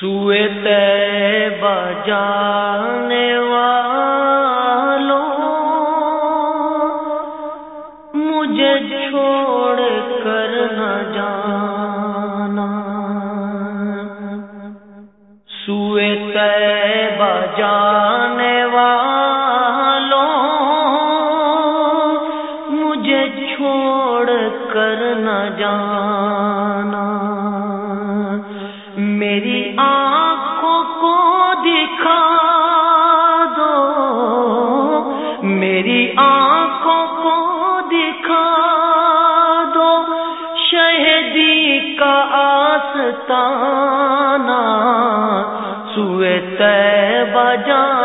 سوئے بجانے والوں، مجھے چھوڑ کر نہ جانا۔ سوئے بجانے والوں، مجھے چھوڑ کر نہ جانا۔ میری آنکھوں کو دکھا دو شہدی کا آستانہ سوئے تے بجا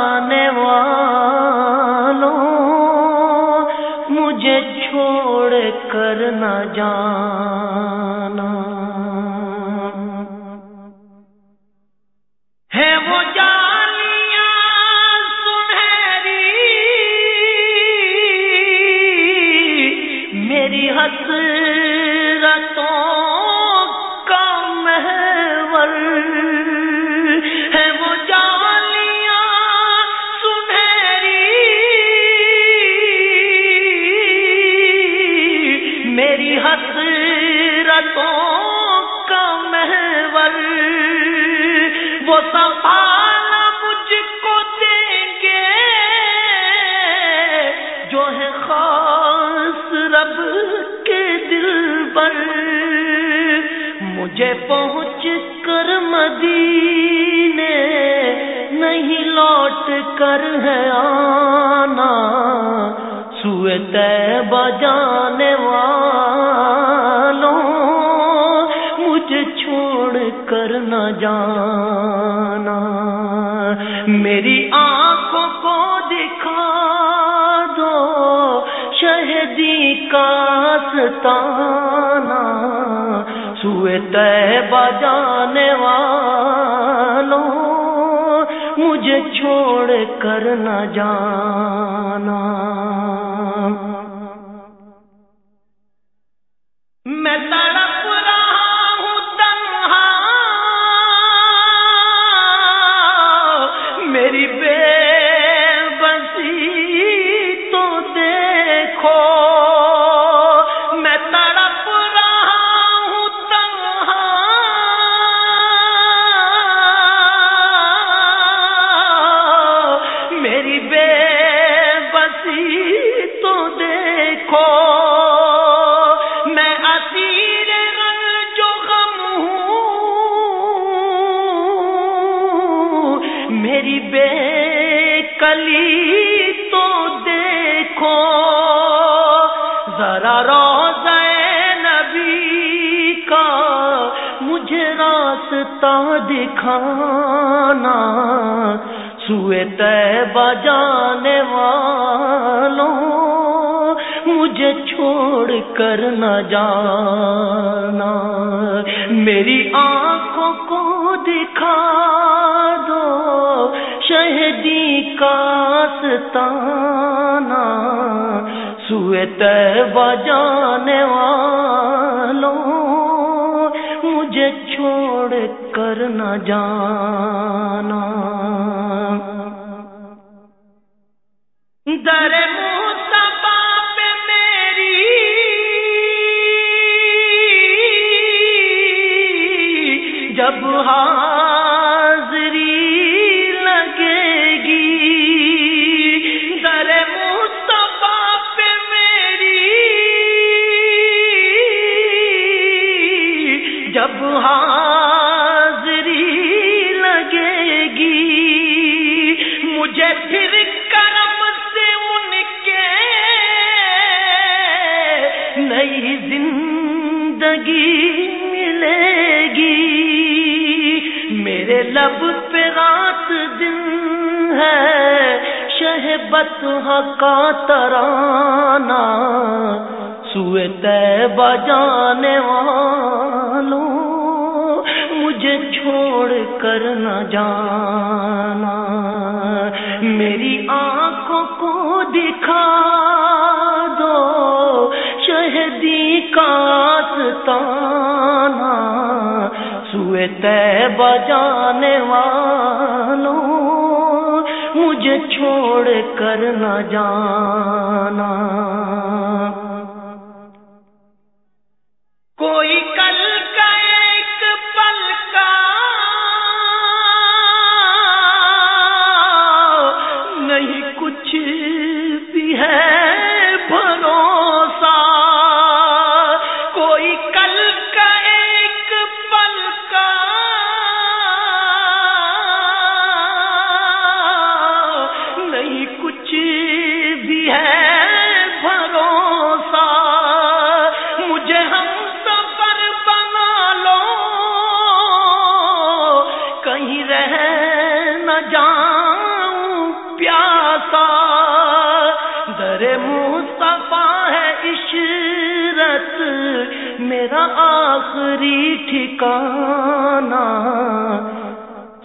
وہ مجھ کو دیں گے، جو ہے خاص رب کے دل پر۔ مجھے پہنچ کر مدینے نہیں لوٹ کر ہے آنا، سوئے تے بجانے والوں آنکھوں کو دکھا دو، شہدی کا ستانا سوئے تہ بجانے والوں، مجھے چھوڑ کر نہ جانا۔ کلی تو دیکھو، ذرا روز نبی کا مجھے راستہ دکھانا، سوئے تے بجانے والوں، مجھے چھوڑ کر نہ جانا۔ میری آنکھوں کو دکھا دو، شہدی کا سوئے تے جانے والوں مجھے چھوڑ کر نہ جانا۔ در ہے شہبت کا ترانہ، سوئے تے بجانے والوں، مجھے چھوڑ کر نہ جانا۔ میری آنکھوں کو دکھا دو، شہدی کا ستانا سوئے سوئے جانے والوں مجھے چھوڑ کر نہ جانا۔ کچھ بھی ہے بھروسہ، مجھے ہم سفر بنا لو۔ کہیں رہ نہ جاؤں پیاسا۔ در مصطفیٰ ہے عشرت، میرا آخری ٹھکانہ۔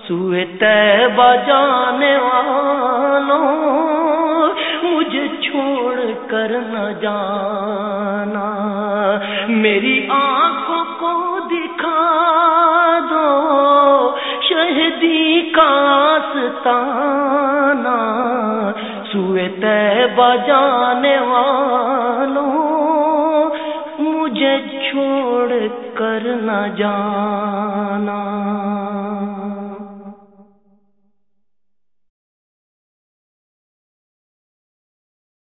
سوئے تہ بجانے والا کر نہ جانا، میری آنکھوں کو دکھا دو، شہدی کا ستانا سوئے جانے والوں، مجھے چھوڑ کر نہ جانا۔